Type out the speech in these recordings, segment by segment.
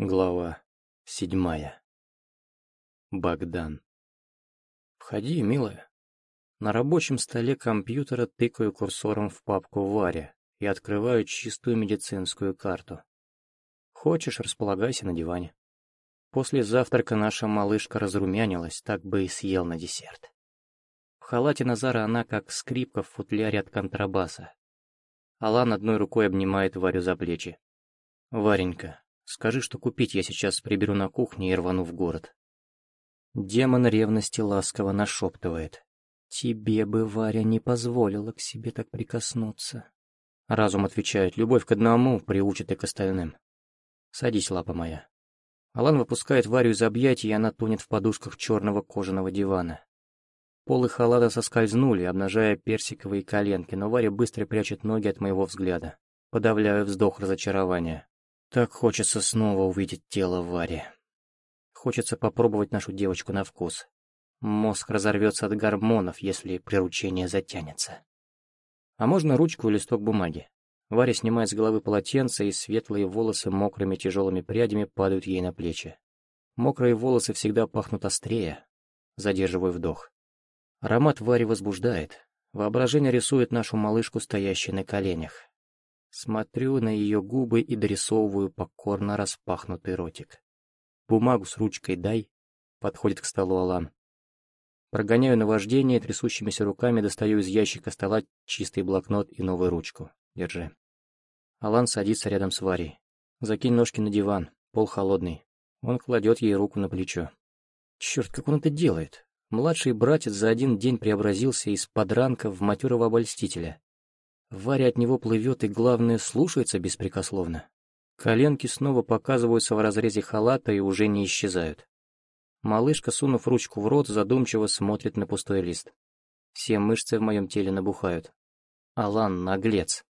Глава седьмая. Богдан. «Входи, милая». На рабочем столе компьютера тыкаю курсором в папку Варя и открываю чистую медицинскую карту. Хочешь, располагайся на диване. После завтрака наша малышка разрумянилась, так бы и съел на десерт. В халате Назара она как скрипка в футляре от контрабаса. Алан одной рукой обнимает Варю за плечи. «Варенька, Скажи, что купить я сейчас приберу на кухне и рвану в город. Демон ревности ласково нашептывает. Тебе бы, Варя, не позволила к себе так прикоснуться. Разум отвечает, любовь к одному приучит и к остальным. Садись, лапа моя. Алан выпускает Варю из объятий, и она тонет в подушках черного кожаного дивана. Полы халата соскользнули, обнажая персиковые коленки, но Варя быстро прячет ноги от моего взгляда. Подавляю вздох разочарования. Так хочется снова увидеть тело Вари. Хочется попробовать нашу девочку на вкус. Мозг разорвется от гормонов, если приручение затянется. А можно ручку и листок бумаги. Варя снимает с головы полотенце, и светлые волосы мокрыми тяжелыми прядями падают ей на плечи. Мокрые волосы всегда пахнут острее. Задерживаю вдох. Аромат Вари возбуждает. Воображение рисует нашу малышку, стоящей на коленях. Смотрю на ее губы и дорисовываю покорно распахнутый ротик. «Бумагу с ручкой дай», — подходит к столу Алан. Прогоняю наваждение, трясущимися руками достаю из ящика стола чистый блокнот и новую ручку. Держи. Алан садится рядом с Варей. Закинь ножки на диван, пол холодный. Он кладет ей руку на плечо. Черт, как он это делает? Младший братец за один день преобразился из подранка в матерого обольстителя. Варя от него плывет и, главное, слушается беспрекословно. Коленки снова показываются в разрезе халата и уже не исчезают. Малышка, сунув ручку в рот, задумчиво смотрит на пустой лист. Все мышцы в моем теле набухают. Алан, наглец.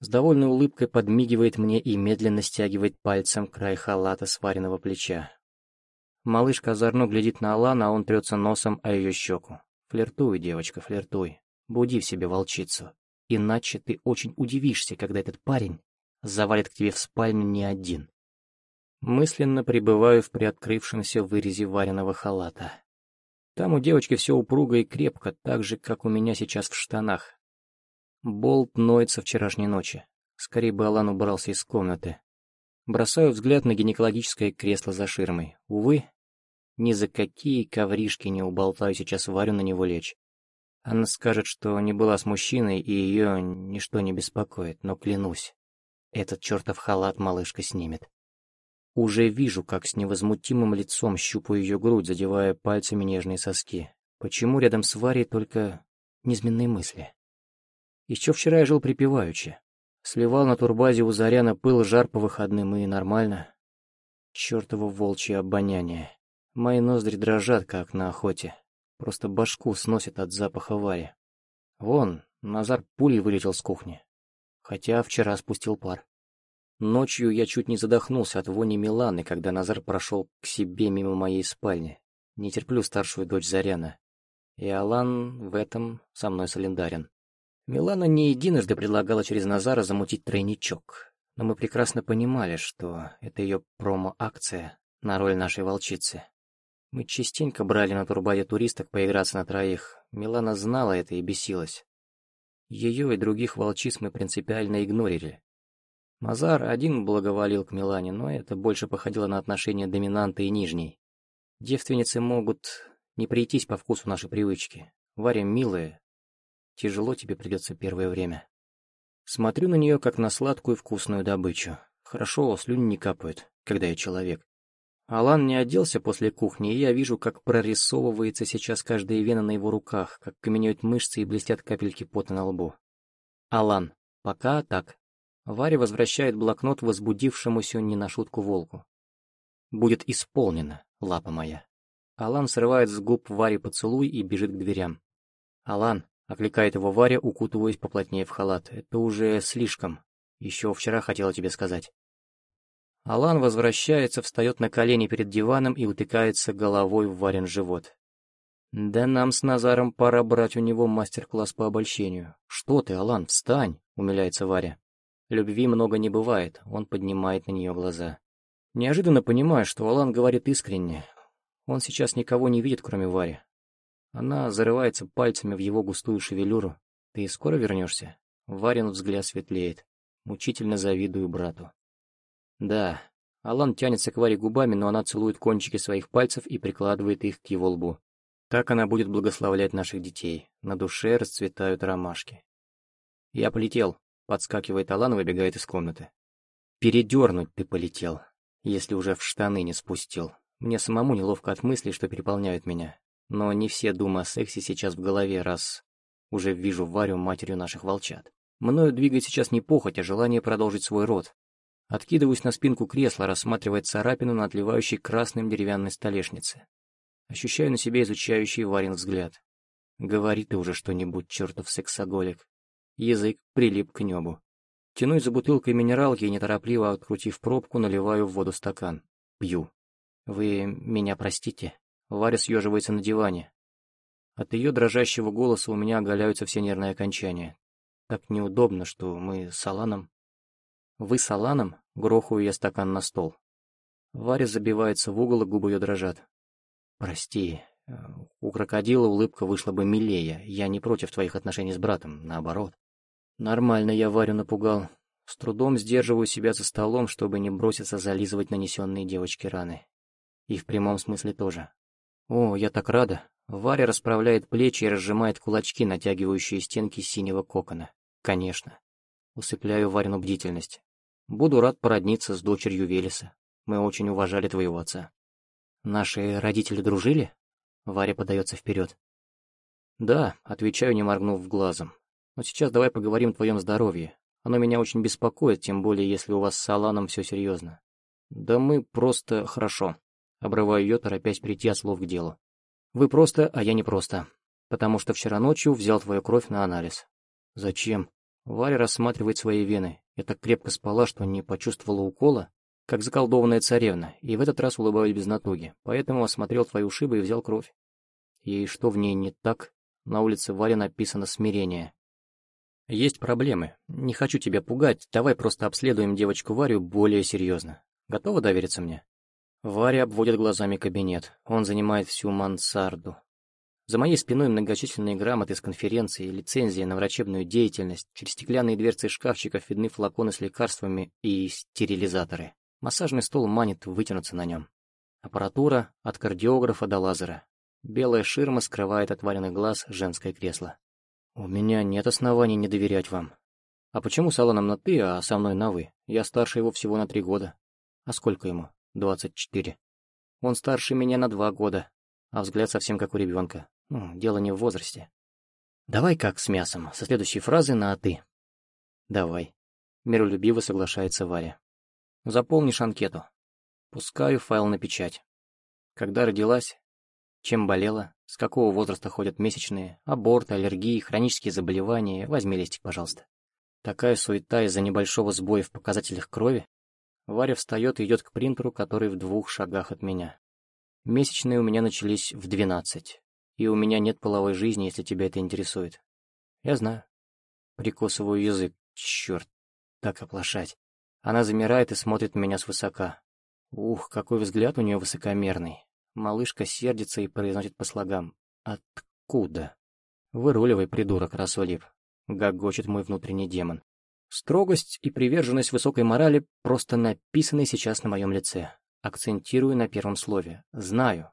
С довольной улыбкой подмигивает мне и медленно стягивает пальцем край халата сваренного плеча. Малышка озорно глядит на Алана, а он трется носом о ее щеку. Флиртуй, девочка, флиртуй. Буди в себе волчицу. Иначе ты очень удивишься, когда этот парень завалит к тебе в спальню не один. Мысленно пребываю в приоткрывшемся вырезе вареного халата. Там у девочки все упруго и крепко, так же, как у меня сейчас в штанах. Болт ноет со вчерашней ночи. Скорее бы Алан убрался из комнаты. Бросаю взгляд на гинекологическое кресло за ширмой. Увы, ни за какие ковришки не уболтаю сейчас Варю на него лечь. Она скажет, что не была с мужчиной, и ее ничто не беспокоит, но клянусь, этот чертов халат малышка снимет. Уже вижу, как с невозмутимым лицом щупаю ее грудь, задевая пальцами нежные соски. Почему рядом с Варей только низменные мысли? Еще вчера я жил припеваючи. Сливал на турбазе у Заряна пыл жар по выходным, и нормально. Чертово волчье обоняние. Мои ноздри дрожат, как на охоте. Просто башку сносит от запаха Вари. Вон, Назар пулей вылетел с кухни. Хотя вчера спустил пар. Ночью я чуть не задохнулся от вони Миланы, когда Назар прошел к себе мимо моей спальни. Не терплю старшую дочь Заряна. И Алан в этом со мной солидарен. Милана не единожды предлагала через Назара замутить тройничок, но мы прекрасно понимали, что это ее промо-акция на роль нашей волчицы. Мы частенько брали на турбаде туристок поиграться на троих. Милана знала это и бесилась. Ее и других волчиц мы принципиально игнорили. Мазар один благоволил к Милане, но это больше походило на отношения доминанта и нижней. Девственницы могут не прийтись по вкусу нашей привычки. Варя милая. Тяжело тебе придется первое время. Смотрю на нее, как на сладкую вкусную добычу. Хорошо, слюни не капают, когда я человек. Алан не оделся после кухни, и я вижу, как прорисовывается сейчас каждая вена на его руках, как каменеют мышцы и блестят капельки пота на лбу. Алан. Пока так. Варя возвращает блокнот возбудившемуся не на шутку волку. Будет исполнено, лапа моя. Алан срывает с губ Варе поцелуй и бежит к дверям. Алан, окликает его Варя, укутываясь поплотнее в халат. Это уже слишком. Еще вчера хотела тебе сказать. Алан возвращается, встает на колени перед диваном и утыкается головой в варен живот. «Да нам с Назаром пора брать у него мастер-класс по обольщению. Что ты, Алан, встань!» — умиляется Варя. Любви много не бывает, он поднимает на нее глаза. Неожиданно понимаю, что Алан говорит искренне. Он сейчас никого не видит, кроме Вари. Она зарывается пальцами в его густую шевелюру. «Ты скоро вернешься?» Варин взгляд светлеет. Мучительно завидую брату. «Да». Алан тянется к Варе губами, но она целует кончики своих пальцев и прикладывает их к его лбу. Так она будет благословлять наших детей. На душе расцветают ромашки. «Я полетел», — подскакивает Алан и выбегает из комнаты. «Передернуть ты полетел, если уже в штаны не спустил. Мне самому неловко от мыслей, что переполняют меня. Но не все думы о сексе сейчас в голове, раз уже вижу Варю матерью наших волчат. Мною двигает сейчас не похоть, а желание продолжить свой род. Откидываюсь на спинку кресла, рассматривая царапину на отливающей красным деревянной столешнице. Ощущаю на себе изучающий Варин взгляд. Говори ты уже что-нибудь, чертов сексоголик. Язык прилип к небу. Тянусь за бутылкой минералки и, неторопливо открутив пробку, наливаю в воду стакан. Пью. Вы меня простите. Варя съеживается на диване. От ее дрожащего голоса у меня оголяются все нервные окончания. Так неудобно, что мы с Аланом... Вы с Аланом? Грохаю я стакан на стол. Варя забивается в угол, и губы ее дрожат. Прости, э, у крокодила улыбка вышла бы милее. Я не против твоих отношений с братом, наоборот. Нормально я Варю напугал. С трудом сдерживаю себя за столом, чтобы не броситься зализывать нанесенные девочке раны. И в прямом смысле тоже. О, я так рада. Варя расправляет плечи и разжимает кулачки, натягивающие стенки синего кокона. Конечно. Усыпляю Варину бдительность. Буду рад породниться с дочерью Велеса. Мы очень уважали твоего отца. Наши родители дружили? Варя подается вперед. Да, отвечаю, не моргнув глазом. Но сейчас давай поговорим о твоем здоровье. Оно меня очень беспокоит, тем более, если у вас с Аланом все серьезно. Да мы просто хорошо. Обрываю ее, торопясь прийти от слов к делу. Вы просто, а я не просто. Потому что вчера ночью взял твою кровь на анализ. Зачем? Варя рассматривает свои вены. Я так крепко спала, что не почувствовала укола, как заколдованная царевна, и в этот раз улыбаюсь без натуги, поэтому осмотрел твои ушибы и взял кровь. И что в ней не так? На улице Варя написано «смирение». Есть проблемы. Не хочу тебя пугать, давай просто обследуем девочку Варю более серьезно. Готова довериться мне? Варя обводит глазами кабинет. Он занимает всю мансарду. За моей спиной многочисленные грамоты с конференции, лицензии на врачебную деятельность, через стеклянные дверцы шкафчиков видны флаконы с лекарствами и стерилизаторы. Массажный стол манит вытянуться на нем. Аппаратура от кардиографа до лазера. Белая ширма скрывает от вареных глаз женское кресло. «У меня нет оснований не доверять вам. А почему с Аланом на «ты», а со мной на «вы»? Я старше его всего на три года. А сколько ему? Двадцать четыре. Он старше меня на два года, а взгляд совсем как у ребенка. Ну, дело не в возрасте. Давай как с мясом, со следующей фразы на «ты». Давай. Миролюбиво соглашается Варя. Заполнишь анкету. Пускаю файл на печать. Когда родилась? Чем болела? С какого возраста ходят месячные? Аборт, аллергии, хронические заболевания? Возьми листик, пожалуйста. Такая суета из-за небольшого сбоя в показателях крови? Варя встает и идет к принтеру, который в двух шагах от меня. Месячные у меня начались в двенадцать. И у меня нет половой жизни, если тебя это интересует. Я знаю. Прикусываю язык. Черт, так оплошать. Она замирает и смотрит на меня свысока. Ух, какой взгляд у нее высокомерный. Малышка сердится и произносит по слогам. Откуда? Выруливай, придурок, рассолип. Гогочет мой внутренний демон. Строгость и приверженность высокой морали просто написаны сейчас на моем лице. Акцентирую на первом слове. Знаю,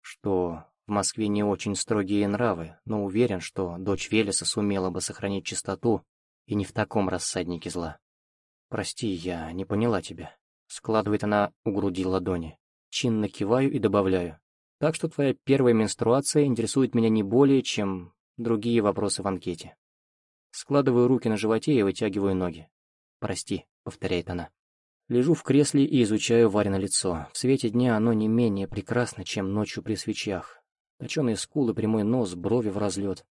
что в Москве не очень строгие нравы, но уверен, что дочь Велеса сумела бы сохранить чистоту и не в таком рассаднике зла. «Прости, я не поняла тебя», — складывает она у груди ладони. Чинно киваю и добавляю. «Так что твоя первая менструация интересует меня не более, чем другие вопросы в анкете». Складываю руки на животе и вытягиваю ноги. «Прости», — повторяет она. Лежу в кресле и изучаю Варино лицо. В свете дня оно не менее прекрасно, чем ночью при свечах. Точеные скулы, прямой нос, брови в разлет.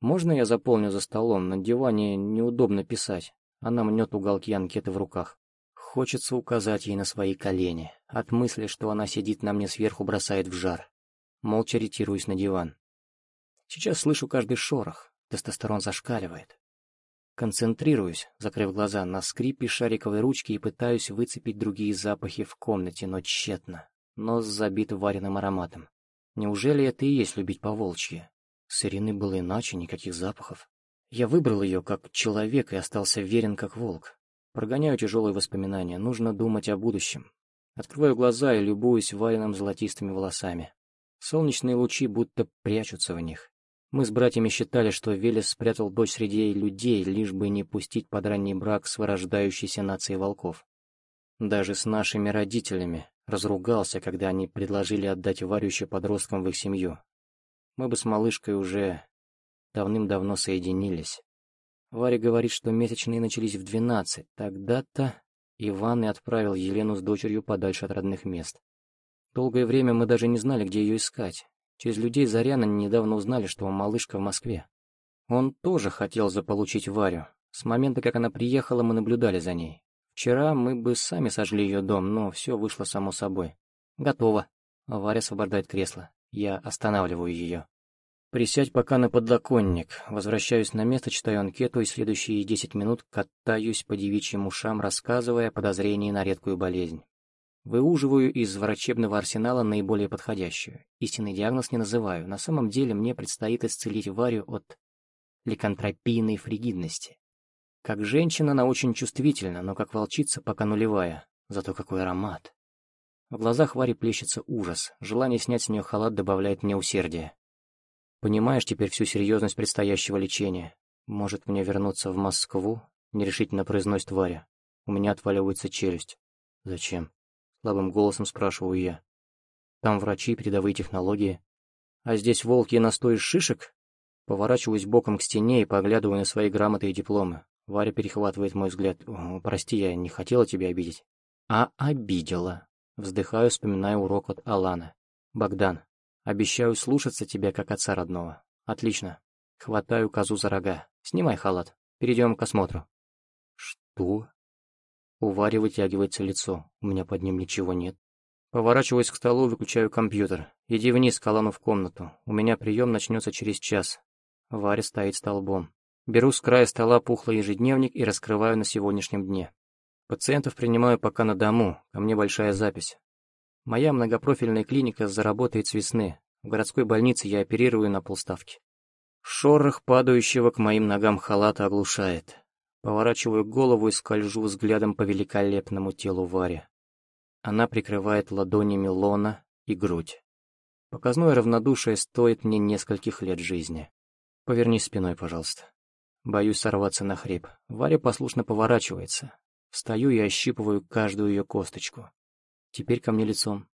Можно я заполню за столом? На диване неудобно писать. Она мнет уголки анкеты в руках. Хочется указать ей на свои колени. От мысли, что она сидит на мне сверху, бросает в жар. Молча ретируюсь на диван. Сейчас слышу каждый шорох. Тестостерон зашкаливает. Концентрируюсь, закрыв глаза, на скрипе шариковой ручки и пытаюсь выцепить другие запахи в комнате, но тщетно. Нос забит вареным ароматом. Неужели это и есть любить по-волчьи? С Ириной было иначе, никаких запахов. Я выбрал ее как человек и остался верен как волк. Прогоняю тяжелые воспоминания, нужно думать о будущем. Открываю глаза и любуюсь вареным золотистыми волосами. Солнечные лучи будто прячутся в них. Мы с братьями считали, что Велес спрятал дочь среди людей, лишь бы не пустить под ранний брак с вырождающейся нацией волков. Даже с нашими родителями разругался, когда они предложили отдать Варю еще подросткам в их семью. Мы бы с малышкой уже давным-давно соединились. Варя говорит, что месячные начались в двенадцать. Тогда-то Иван и отправил Елену с дочерью подальше от родных мест. Долгое время мы даже не знали, где ее искать. Через людей Заряна недавно узнали, что малышка в Москве. Он тоже хотел заполучить Варю. С момента, как она приехала, мы наблюдали за ней. Вчера мы бы сами сожгли ее дом, но все вышло само собой. Готово. Варя освобождает кресло. Я останавливаю ее. Присядь пока на подоконник. Возвращаюсь на место, читаю анкету и следующие десять минут катаюсь по девичьим ушам, рассказывая о подозрении на редкую болезнь. Выуживаю из врачебного арсенала наиболее подходящую. Истинный диагноз не называю. На самом деле мне предстоит исцелить Варю от ликантропийной фригидности. Как женщина она очень чувствительна, но как волчица пока нулевая. Зато какой аромат. В глазах Вари плещется ужас. Желание снять с нее халат добавляет мне усердие. Понимаешь теперь всю серьезность предстоящего лечения. Может мне вернуться в Москву? Нерешительно произносит Варя. У меня отваливается челюсть. Зачем? Слабым голосом спрашиваю я. Там врачи, передовые технологии. А здесь волки и настой из шишек? Поворачиваюсь боком к стене и поглядываю на свои грамоты и дипломы. Варя перехватывает мой взгляд. «Прости, я не хотела тебя обидеть». «А обидела». Вздыхаю, вспоминая урок от Алана. «Богдан, обещаю слушаться тебя, как отца родного». «Отлично». Хватаю козу за рога. «Снимай халат. Перейдем к осмотру». «Что?» У Вари вытягивается лицо, у меня под ним ничего нет. Поворачиваюсь к столу, выключаю компьютер. Иди вниз, Калану в комнату. У меня прием начнется через час. Варя стоит столбом. Беру с края стола пухлый ежедневник и раскрываю на сегодняшнем дне. Пациентов принимаю пока на дому, ко мне большая запись. Моя многопрофильная клиника заработает с весны. В городской больнице я оперирую на полставки. Шорох падающего к моим ногам халата оглушает. Поворачиваю голову и скольжу взглядом по великолепному телу Вари. Она прикрывает ладонями лона и грудь. Показное равнодушие стоит мне нескольких лет жизни. Повернись спиной, пожалуйста. Боюсь сорваться на хрип. Варя послушно поворачивается. Встаю и ощипываю каждую ее косточку. Теперь ко мне лицом.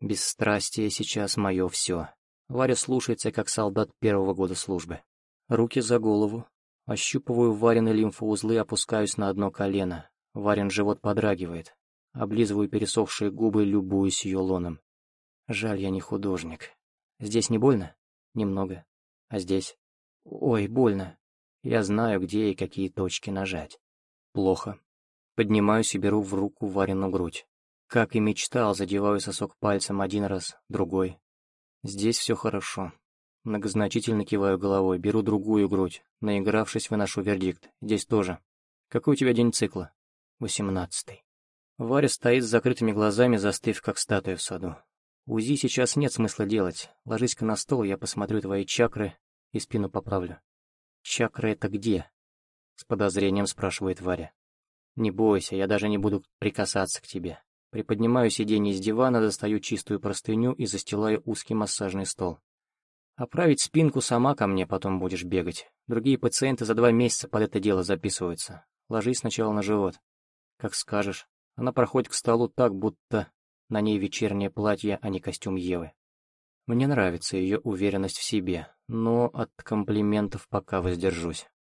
Бесстрастие сейчас мое все. Варя слушается, как солдат первого года службы. Руки за голову, Ощупываю Варины лимфоузлы, опускаюсь на одно колено. Варин живот подрагивает. Облизываю пересохшие губы, любуюсь ее лоном. Жаль, я не художник. Здесь не больно? Немного. А здесь? Ой, больно. Я знаю, где и какие точки нажать. Плохо. Поднимаюсь и беру в руку Варину грудь. Как и мечтал, задеваю сосок пальцем один раз, другой. Здесь все хорошо. Многозначительно киваю головой, беру другую грудь. Наигравшись, выношу вердикт. Здесь тоже. Какой у тебя день цикла? Восемнадцатый. Варя стоит с закрытыми глазами, застыв, как статуя в саду. УЗИ сейчас нет смысла делать. Ложись-ка на стол, я посмотрю твои чакры и спину поправлю. Чакры это где? С подозрением спрашивает Варя. Не бойся, я даже не буду прикасаться к тебе. Приподнимаю сиденье с дивана, достаю чистую простыню и застилаю узкий массажный стол. Оправить спинку сама ко мне потом будешь бегать. Другие пациенты за два месяца под это дело записываются. Ложись сначала на живот. Как скажешь. Она проходит к столу так, будто на ней вечернее платье, а не костюм Евы. Мне нравится ее уверенность в себе, но от комплиментов пока воздержусь.